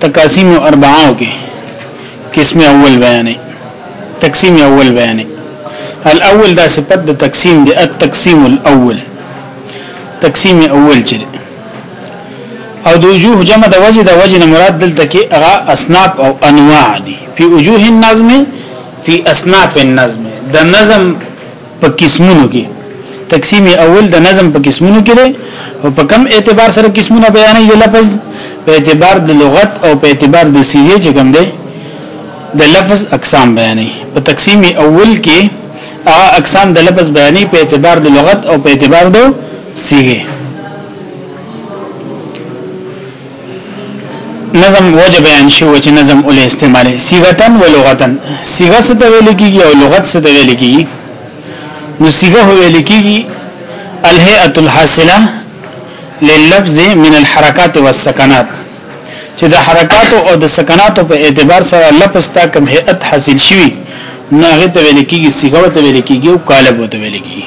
تقاسیم اربعه کې قسم اول بیانې تقسیم اول بیانې الاول دا صفت د تقسیم دی التقسیم الاول تقسیم اول چې او د وجوه جمع د وجه د وجه نه مراد دلته کې هغه اصناف او انواع دي په وجوه النظم په اصناف النظم د نظم په قسمونو کې تقسیم اول د نظم په قسمونو کې دی او په کم اعتبار سره قسمونه بیانې د لفظ په اعتبار د لغت او په اعتبار د صيغه چې کوم دی د لفظ اقسام بیانې په تقسیم اول کې هغه اقسام د لفظ بیانې په اعتبار د لغت او په اعتبار د صيغه نظم وجه بیان شو چې نظم ول استعمال صيغتن و لغتن صيغه څه ته ویل کیږي او لغت څه ته ویل کیږي نو صيغه ویل کیږي الهيئه الحاصله للفظ من الحركات والسكنات چې د حرکات او د سکنات په اعتبار سره لفظ تا کوم هيئت حاصل شي نه هغه ته ویل کیږي صيغه ته ویل کیږي او قالب ته ویل کیږي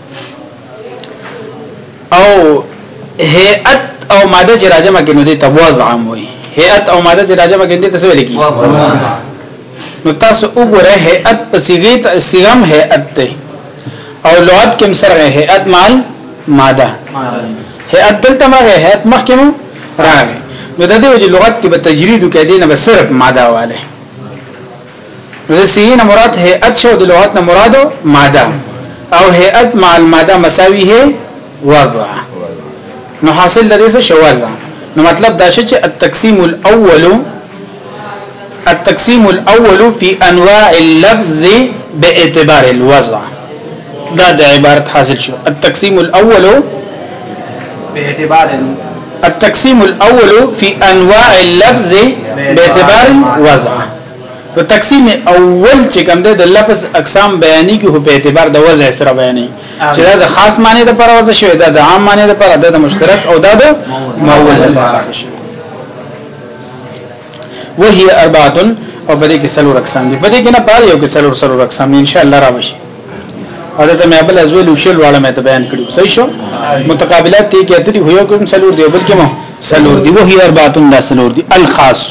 او هيئت او ماده چې راجمه کې نو دې تبوز عام وي هيئت او ماده چې راجمه کې دې څه ویل کی نو تاسو وګوره هيئت په صيغه ته صيغم هيئت ته او لغت کې سره هيئت مال ماده هيئت دلته ما هيئت مخکې مو راغی نو د دې وجه لغت کې به تجرید کې دینه به صرف ماده واله نو د صيغه نه مراد هيئت شو د لغت نه مراد ماده او هيئت مع الماده مساوي هي وضع نو حاصل د دې څه وضع نو مطلب دا چې التقسيم الاول التقسيم الاول في انواع اللفظ باعتبار الوضع دا د عبارت حاصل شو التقسیم الاول باعتبار التقسیم الاول فی انواع اللفظ باعتبار الوضع نو تقسیم اول چې کوم ده د لفظ اقسام بیانې کې هو په اعتبار د وضع سره بیانې چې دا د خاص معنی د پر وضع شوی دا د عام معنی د پر د مشترک او دا د مول د پر شوی وهي اربعه او په دې کې څلور اقسام دي په دې کې نه پاره یو کې څلور څلور اقسام ان شاء الله راوشي او دا ته مې بل ازول شل واړه مې ته بیان کړو صحیح شو متقابلات ته کې اتري هيو کوم څلور دی بل کې مو څلور دی وهي اربعه دا څلور دی الخاص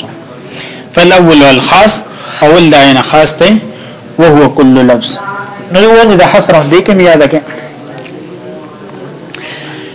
فالاول الخاص اول دا نه خاص دی وهو كل لفظ نو وجه د حصر دې کې یاد کړئ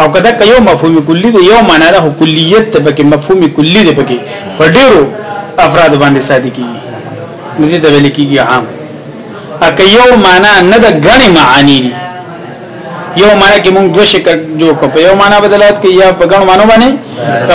او کدا که یو مفهوم کلی دی یو معنا ده کلیت ته پکې مفهوم کلی دی پکې په ډیرو افراد باندې صادقي ندی ته ویل کیږي عام اکه یو معنا نه ده غني معانی دي یو معنا کې موږ دوه شکل جوړ کړو یو معنا بدلات کې یا په غن معنی باندې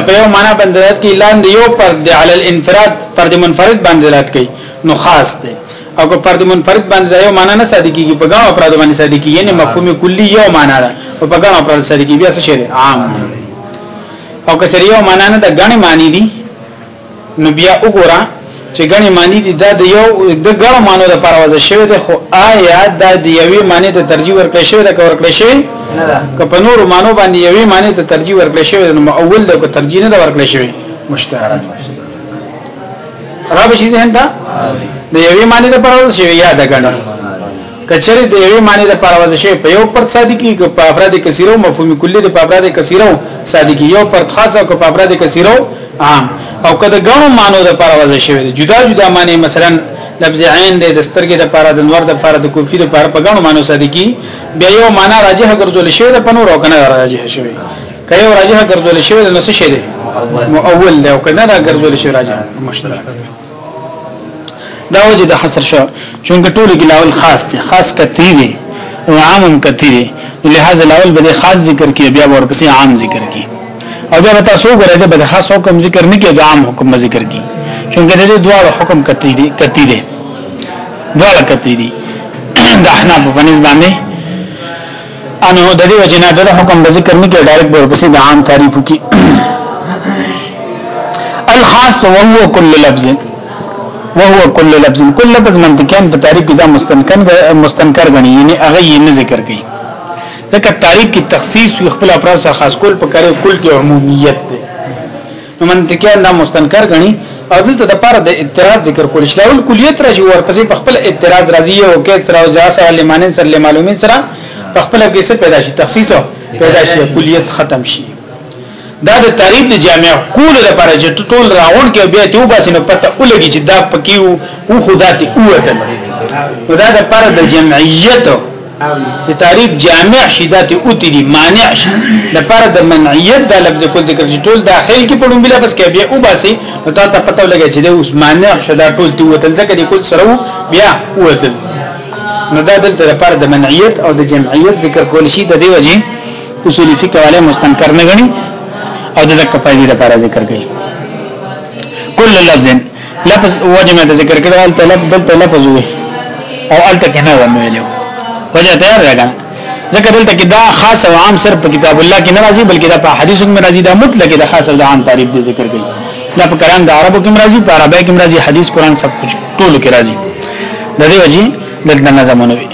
په یو معنا بدلات کې لاندې یو پر د عل الانفراد پر د منفرد باندې بدلات کې نو خاص دی او که فرد منفرد باندې دا یو معنا نه صادقيږي په ګڼو افراد باندې صادقيږي یعنی مفهوم کلی یو معنا ده او په ګڼو افراد صادقيږي بیا څه شي عام او که چېرې یو معنا نه ده ګڼې معنی دي نو بیا وګوره چې ګڼې معنی دي دا د یو د ګڼو معنی د پر وځ شوی ده خو آیا دا د یوې معنی ته ترجیح ورکړی شوی ده که ورکړی شوی نه ده که په نورو معنی باندې یوې معنی ته ترجیح ورکړی شوی نو اول د ترجیح نه ده ورکړی شوی مشترک خراب شي ذهن ته د یوې معنی د پرواز شي یاد کړه کچری د یوې معنی د پرواز شي په یو پر صادقي کې په افراد کثیرو مفهوم کلی د افراد کثیرو صادقي یو پر خاصه او په افراد کثیرو عام او کله ګڼو معنی د پرواز شي جدا جدا معنی مثلا لفظ عین د سترګې د پاره د نور د پاره د کوفی د پاره په ګڼو معنی صادقي بیا یو معنی راجح ګرځول شي د پنور او کنه راجح شي که یو راجح ګرځول شوی نو څه شي دی مؤول دی او کنه دا ګرځول شوی راجح مشترک دا وجه د حصر شو چونکه ټول کې لاول خاص دی خاص کتی دی او عام هم کتی دی لہذا لاول به خاص ذکر کی بیا ورپسې عام ذکر کی او بیا تاسو غره ده به خاص حکم ذکر نه کی دا عام حکم ذکر کی چونکه د دې دواړو حکم کتی دی کتی دی دواړه کتی دی د احناف په نسبت باندې انو د دې وجنه د حکم د ذکر نه کې ډایرکټ ورپسې د عام تعریف کی الخاص وهو كل لفظ وهو كل لفظ كل لفظ منطقيا په تعریف کې دا مستنکر مستنکر غني یعنی هغه یې نه ذکر کوي ځکه تعریف کې تخصیص وي خپل افراد سره خاص کول په کاري کل کې عمومیت ده نو منطقيان دا مستنکر غني او دلته د پاره د اعتراض ذکر کول شي لاول کلیت راشي ورپسې په خپل اعتراض راځي او کې سره او ځا سره لمانن سره معلومي سره په خپل کې څه پیدا شي تخصیص پیدا شي کلیت ختم شي دا د تعریف د جامع کول لپاره چې ټول راغون کې بیا ته وباسي نو پته ولګي چې دا پکې وو خدا ته اوته نو دا د پر د جمعیت د تعریف جامع شي د ته اوتی دي مانع شي لپاره د منعیت د لفظ کو ذکر چې ټول داخل کې پړم بلا بس کې بیا او باسي نو تا ته پته لګی چې د اوس مانع شو دا ټول ته وتل ځکه د کل سره بیا وتل نو دا دلته لپاره د منعیت او د جمعیت ذکر کول شي د دې وجه اصول فقه والے مستنکر نه غني او د دک فائدې لپاره ذکر کوي کل لفظ لفظ وجه مې ذکر کړل ال طلب دل طلب زوي او ال تک نه ویلو وجه تیار راغله ځکه دلته کې دا خاص او عام صرف په کتاب الله کې ناراضي بلکې دا په حدیثو کې ناراضي دا مطلق دا خاص او عام تعریف دی ذکر کړي دا په کلام د عربو کې ناراضي په عربی کې ناراضي حدیث قران سب کچھ ټول کې راضي د دې وجه دلته نظمونه وي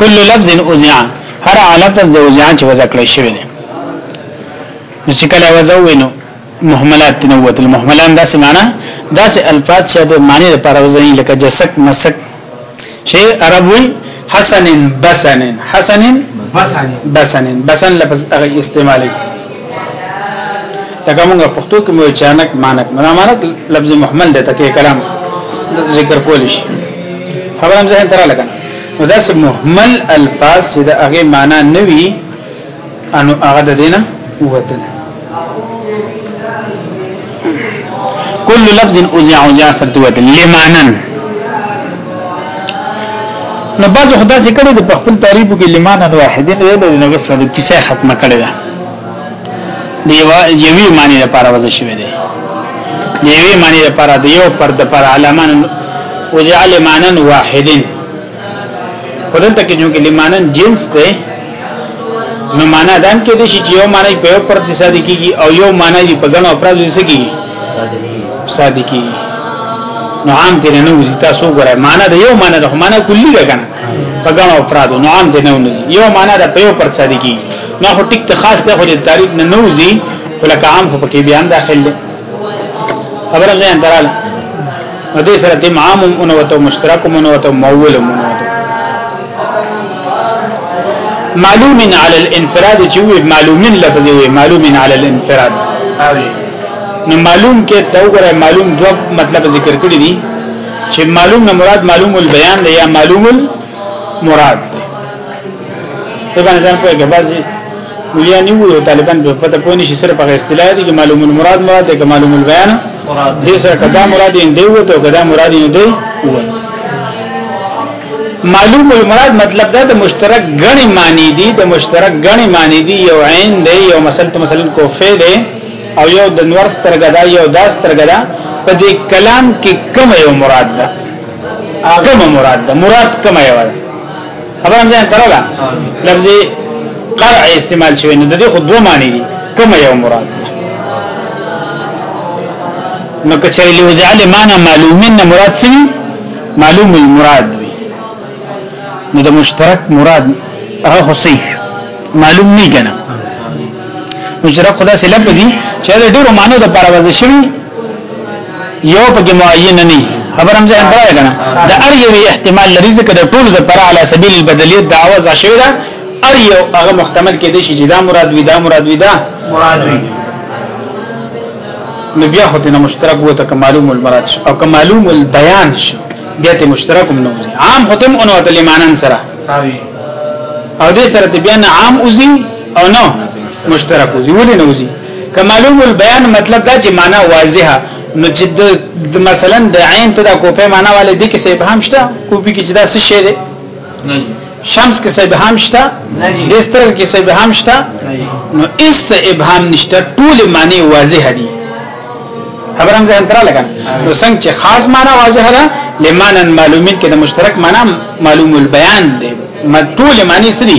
کل لفظ اوزع هر لفظ د اوزع چې وځکړې شوی دی چې کله وځو وینو محملات نه وتل محملان دا سمانا دا سه الفاظ چې د معنی لپاره وزنی لکه جسک مسک شی عربوی حسن بسن حسن بسن بسن بسن لفظ هغه استعمالي تګه موږ پښتو کې مو چانک مانک نه مانک لفظ محمل ده تکي کلام ذکر کول شي خبره هم ځین تر لګنه نو دا سه محمل الفاظ چې د هغه معنی نوي انو هغه د دینه ووتل کل لفظ اوزع اوزع سرتوت لمانن نو بعض خدا سي کړي د خپل تعریف کې لمانن واحدین دی د نبی صلی الله کیسه ختمه کړي ده دی یوی معنی لپاره وځي شوی دی دی یوی معنی لپاره دی یو پر د پر علامه وجعل معنن واحدین خدلته کې جو کې لمانن جنس ده نو معنا دام کې دي چې یو معنی په یو پر اقتصادي کیږي او یو معنی دی په ګڼو افراد دي سګي صادقي نو عام دې نه وځي تاسو ګورئ معنی د یو معنی د معنی کلی ده کنه په ګڼو افراد نو عام دې نه وځي یو معنی د په یو پر صادقي نو ټیک ته خاص ته خو دې تعریف نه نوځي ولکه عام خو پکې بیان داخل دی خبره ځان درال نو دې سره تیم عام منوته مشترک منوته مول منوته معلوم علی الانفراد چې وی معلوم لفظ وی معلوم علی الانفراد نو معلوم کې دا وګوره معلوم دو مطلب ذکر کړی دي چې معلوم نه مراد معلوم البیان دی یا معلوم المراد په باندې ځان کوی غبازي مليان نیو طالبان په پته پوه نشي سره په اصطلاح دي چې معلوم المراد مراد دی معلوم البيان مراد دې سره کدا مراد یې دی وته کدا مراد یې دی وته معلوم المراد مطلب دا د مشترک غني معنی دي د مشترک غني معنی دي یو عین دی یو مثلا مثلا کوفه دی او یو د نور سترګه دا یو د سترګه دا په دې کلام کې کوم یو مراد ده هغه مراد ده مراد کوم یو ده خبره ځان تر ده لفظ قرع استعمال شوی نو د دې خو دوه معنی دي کوم یو مراد نو کچری لوزع له معنی معلومین نه مراد څه معلوم المراد وي نو د مشترک مراد هغه خو صحیح معلوم نه کنه مشترک خدا سره لفظي چې د ډیرو معنی د پاره وځي شوی یو پکې معین نه نه خبر هم ځان پرا کنه دا ار یو احتمال لري ځکه د ټول د پر علی سبیل البدلیت دعوه ځا شوی دا ار یو هغه محتمل کې دي چې دا مراد وی دا مراد وی دا مراد وی نو بیا خو ته مشترک وو ته معلوم المراد شو او معلوم البیان شو بیا ته مشترک هم نه عام ختم اون وته لمانن سره او دې سره ته بیا عام اوزی او نو مشترک اوزی ولې نه اوزی کمالوم البیان مطلب دا چې معنا واضحه نو چې د مثلا د عین ته د کوپه معنا والے د کې صاحب هم شته کوپی کې چې دا څه شی دی شمس کې صاحب هم شته د ستر کې صاحب هم شته نو اس ابهام نشته ټول معنی واضح دي خبرم ځان تر لګا نو څنګه چې خاص معنی واضح ده لمانا معلومین کې د مشترک معنی معلوم البیان دی مټول معنی سری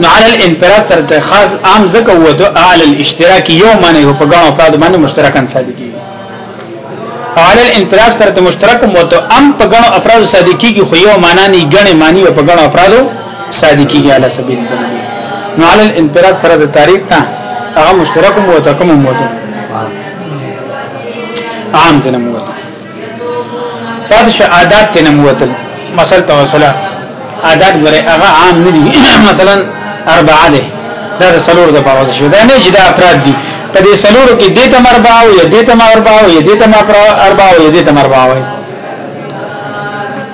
نو علی الانفراد سره ته خاص عام زکه و دو علی الاشتراک یو معنی په ګڼو افراد باندې مشترکان صادقي او علی الانفراد سره ته مشترک مو ته ام په ګڼو افراد صادقي کې خو یو معنی نه ګڼه معنی په ګڼو افراد صادقي کې علی سبیل نو علی الانفراد سره د تعریف ته هغه مشترک مو ته کوم مو ته عام دنه مو ته پد ش عادت ته نموتل مثلا په مثلا عادت غره هغه عام نه دي مثلا اربعه ده دا سلور د پاره شو دا نه چې دا افراد دي په دې سلور کې دې تم اربعه او دې تم اربعه او دې تم اربعه او دې تم اربعه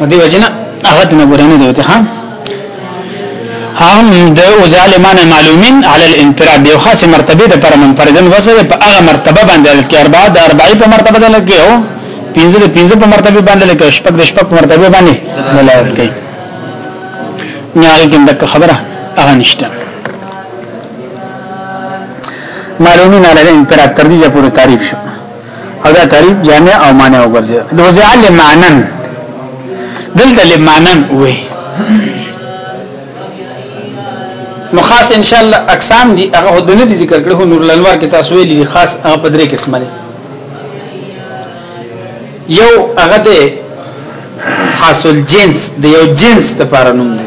نو دی وجنه هغه د نګور نه دی ته هم د ظالمان معلومین علی الانفراد یو خاصه مرتبه ده پر منفردن وسه په هغه مرتبه باندې لکه اربع د اربع په مرتبه ده لکه او پنځه د پنځه په مرتبه باندې لکه شپږ د شپږ په مرتبه باندې ولایت کوي نه هغه کوم د خبره هغه نشته معلومین علی الانفراد تر دې پورې تعریف شو او دا تعریف جامع او معنی وګرځي د وضع لمعنن دلته لمعنن وي نو خاص ان شاء الله اقسام دي هغه هدنه دي ذکر کړو نور الانوار کې تاسو ویلي خاص هغه په درې قسمه دي یو هغه ده حاصل جنس د یو جنس لپاره نوم دی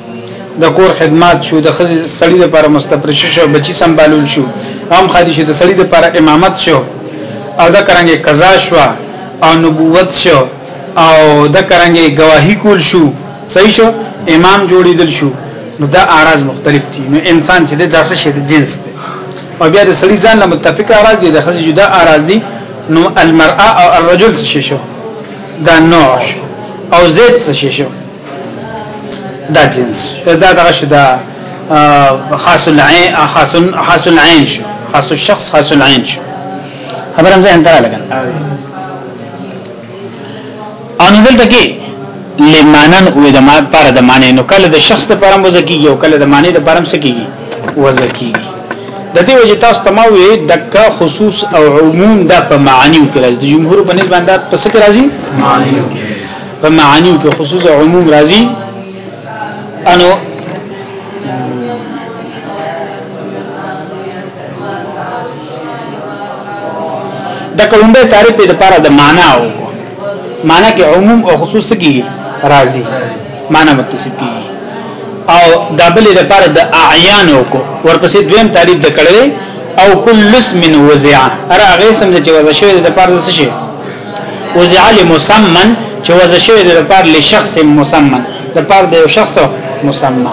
د کور خدمات شو د خزي سړی د پر مستپرش شو بچی سمبالول شو هم خادي شو د سړی د پر امامت شو او دا کرانګه قضا شو او نبوت شو او دا کرانګه گواہی کول شو صحیح شو امام جوړیدل شو نو دا اعراض مختلف دي نو انسان چې د داسې شي د جنس دی او بیا د سړي ځان له متفق اعراض دي د خزي جدا اعراض دي نو المرأه او الرجل څه شي شو دا نوع او زید څه شي شو دا جنس دا دغه شي دا خاص العين خاص خاص العين شو خاص الشخص خاص العين شو خبر هم ځان ترا لګل ان دلته کې لمانن او د ما پر د معنی نو کله د شخص د پرم وزکیږي او کله د معنی د پرم سکیږي وزکیږي د دې وجه تاسو تموي دکا خصوص او عموم دا په معنی کې راځي د جمهور په نسبت دا په سکه راځي معنی کې په معانیو کې خصوص او عموم راځي انو د کومبه تعریف د لپاره د معنا او معنا کې عموم او خصوص کې راځي معنا متصف کې او دابل د لپاره د اعیان او کو ورپسې دویم تعریف د کړي او کل اسم وزع ار هغه اسم چې وزع شوی د لپاره څه شي وزع لمسمن چې وزع شوی د لپاره لشخص مسمن د لپاره د یو شخص مسمن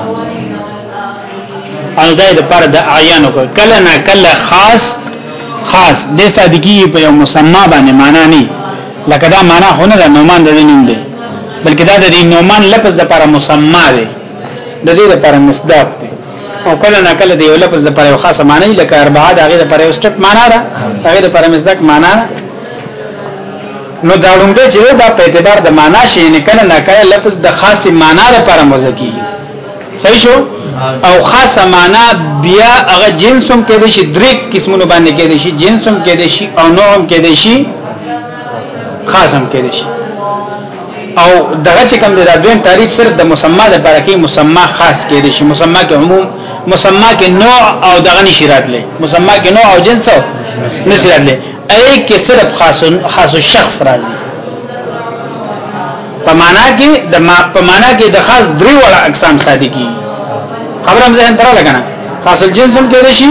او دا د لپاره د اعیانو کله نه کله خاص خاص د صادقی په یو مسما باندې معنا نه لکه دا معنا هونه د نومان د دې نوم دی بلکې دا د نومان لفظ د لپاره مسما دی د دې لپاره مصداق او کله نه کله دی یو لفظ د پر یو خاصه معنی لکه اربعه د هغه د پر یو سټپ معنی ده هغه د پر مزدک معنی ده نو دا لومبه چې دا په اعتبار د معنی شي نه کله نه کله لفظ د خاصه معنی د پر مزکی صحیح شو او خاصه معنی بیا هغه جنسوم کې دي شي درې قسمونه باندې کې دي شي جنسوم کې دي شي او نوعم کې دي شي خاصم کې دي شي او دغه چې کوم دی دا دویم تعریف صرف د مسما د لپاره کې مسما خاص کې دي شي مسما کې عموم مسما کې نوع او دغه نشي راتلې مسما کې نوع او جنس نشي راتلې اې کې صرف خاص خاص شخص راځي په معنا کې د ما په معنا کې د خاص درې وړ اقسام صادقي خبرم ذهن تر لګنه خاص الجنس هم کې دي شي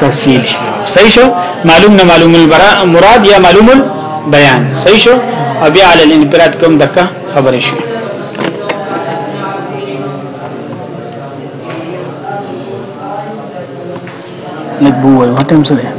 تفصیل شي صحیح شو معلوم نه معلوم البراء مراد یا معلوم البيان صحیح شو او بیا علی الانفراد کوم دغه خبره شو لګ بو وای وټم سره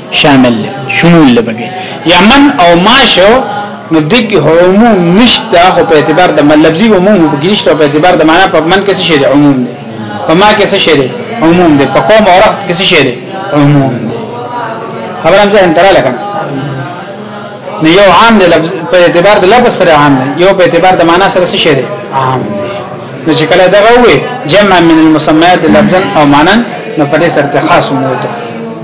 شامل شمول لبګي یا من او ما شو نو دغه عموم نشته خو په اعتبار د لفظي عموم په کې نشته په اعتبار د معنا په من کې څه شی دی عموم دی په ما کې څه شی دی عموم دی په قوم او رخت کې څه شی دی عموم دی خبرم ځه انترا لګم نو یو عام دی لفظ په اعتبار د لفظ سره عام دی یو په اعتبار د معنا سره څه شی دی عام دی نو چې کله دا وې جمع من المسميات لفظا او معنا نو په دې سره خاص موته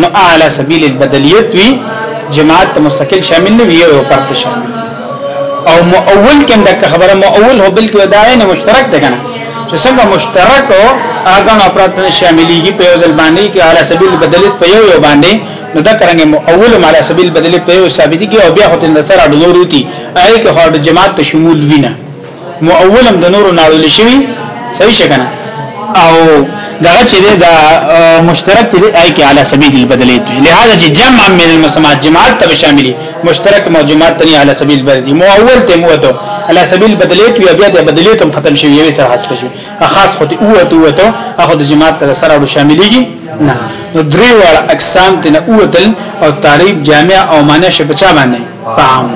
نو اعلی سبیل البدلیت وی جماعت ته مستقل شامل نه وی او پرت شامل او مؤول کې دا خبره مؤول هو بلکې وداعین مشترک ده کنه چې څنګه مشترک او اګن افراد شاملېږي په یو ځل باندې کې اعلی سبیل البدلیت په یو یو باندې نو دا کرنګ مؤول علی سبیل البدلیت په یو ثابتي کې او بیا هو تل سره ډورو دي اې کې هو جماعت ته شمول وینه مؤولم د نورو ناړول شوی صحیح شګنه او دا چې دا مشترک دی آی کې علی سبیل البدل دی لہذا چې جمع من المسمات جماعت ته شاملې مشترک موجمات ته علی سبیل البدل دی مؤول ته مو ته علی سبیل البدل دی بیا د بدل ته ختم شوی یوه سره حاصل شوی خاص خو ته او ته او ته اخو د جماعت ته سره ور شاملېږي نه نو درې وړ اقسام ته او تل او تعریف جامع او معنی شپچا باندې پام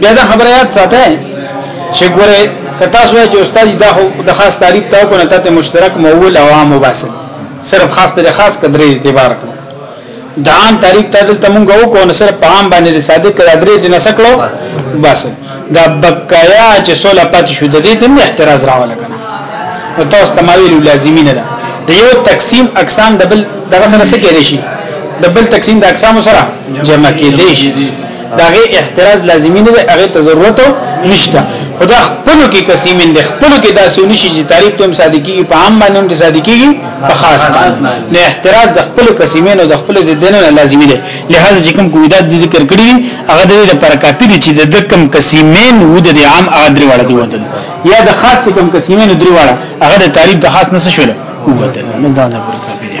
بیا دا خبره یاد ساته چې ګوره کتا سوې چې استاد دا د خاص تعریف تاو کو نه ته مشترک مول او عام وباسل صرف خاص تر خاص قدرې اعتبار کو د عام تعریف ته دلته مونږ او کو نه صرف په عام باندې صادق کړه درې دې نه سکلو بس دا بقایا چې سوله پاتې شو د دې د احتراز راول کنه او تاسو تمویل لازمی نه ده د یو تقسیم اقسام د بل دغه سره څه کېږي د بل تقسیم د اقسام سره جمع کېږي داغه احتراز لازمی نه دی هغه ته ضرورت نشته خدا خپل کې قسیمین د خپل کې داسې نشي چې تعریف تم صادقي په عام باندې هم صادقي په خاص باندې نه احتراز د خپل قسیمین او د خپل زدن نه لازمی دی لہذا چې کوم کوی دا ذکر کړی هغه د لپاره کافی دی چې د کم قسیمین و د عام ادري وړ دی وته یا د خاص کم قسیمین دري وړ هغه د تعریف د خاص نه شول وته نه دا ځکه کافی دی